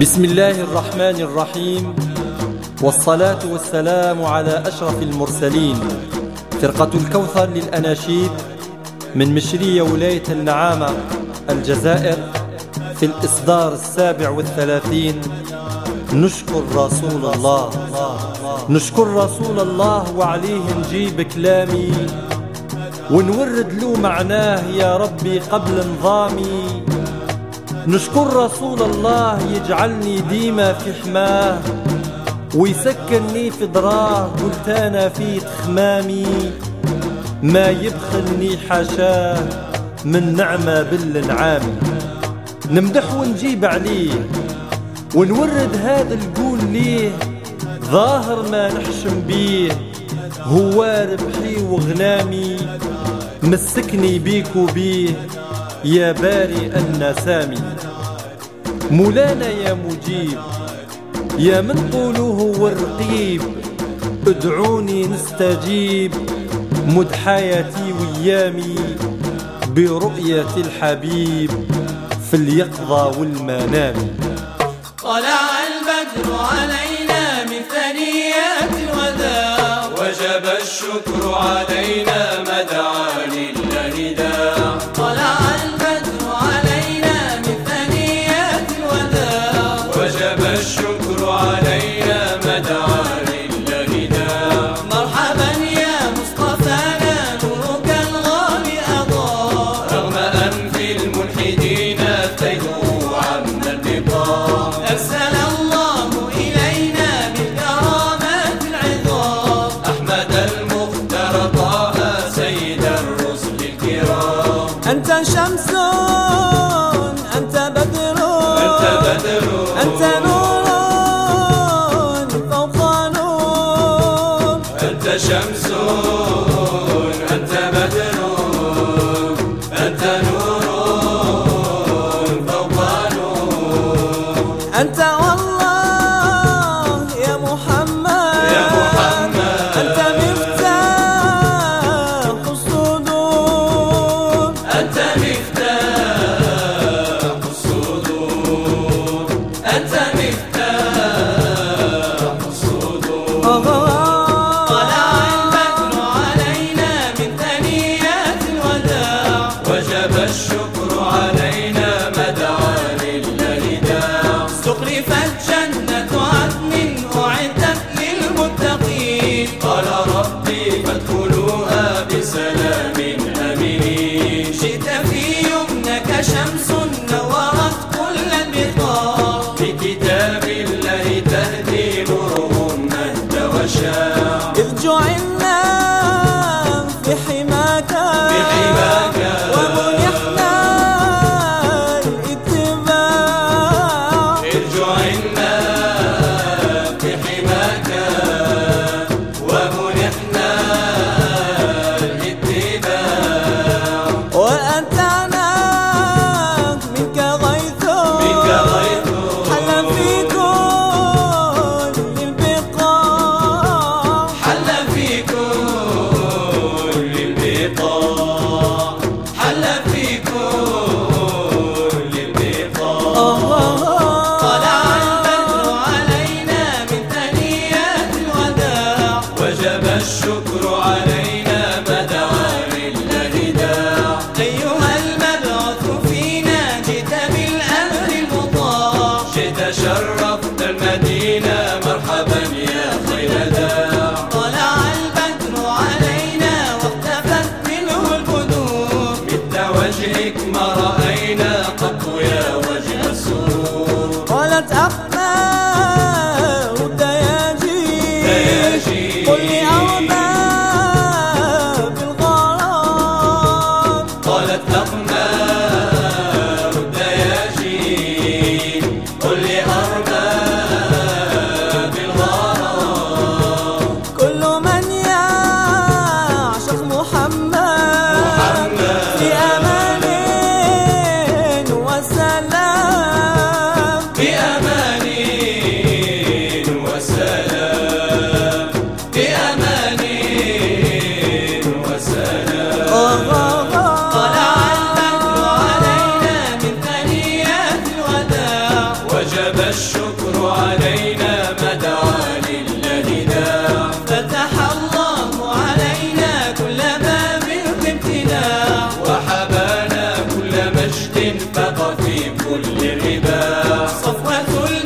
بسم الله الرحمن الرحيم. والصلاة والسلام على أشرف المرسلين. فرقة الكوثر للأناشيد. من مشرية ولاية النعامة الجزائر في الإصدار السابع والثلاثين. نشكر رسول الله. نشكر رسول الله وعليه نجيب كلامي. ونورد له معناه يا ربي قبل نظامي نشكر رسول الله يجعلني ديما في حماه ويسكنني في ضراه قلت أنا في خمامي ما يبخلني حاشاه من نعمة بالنعام نمدح ونجيب عليه ونورد هذا القول ليه. ظاهر ما نحشم بيه هو ربحي وغنامي. مسكني بيك وبيه. يا باري أن سامي. مولانا يا مجيب يا من طوله والرقيب ادعوني نستجيب. مد حياتي ويامي برؤية الحبيب في اليقظة والمنام. طلع البدر علينا من ثنيات الوداع وجب الشكر علينا شمس. la.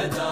Meda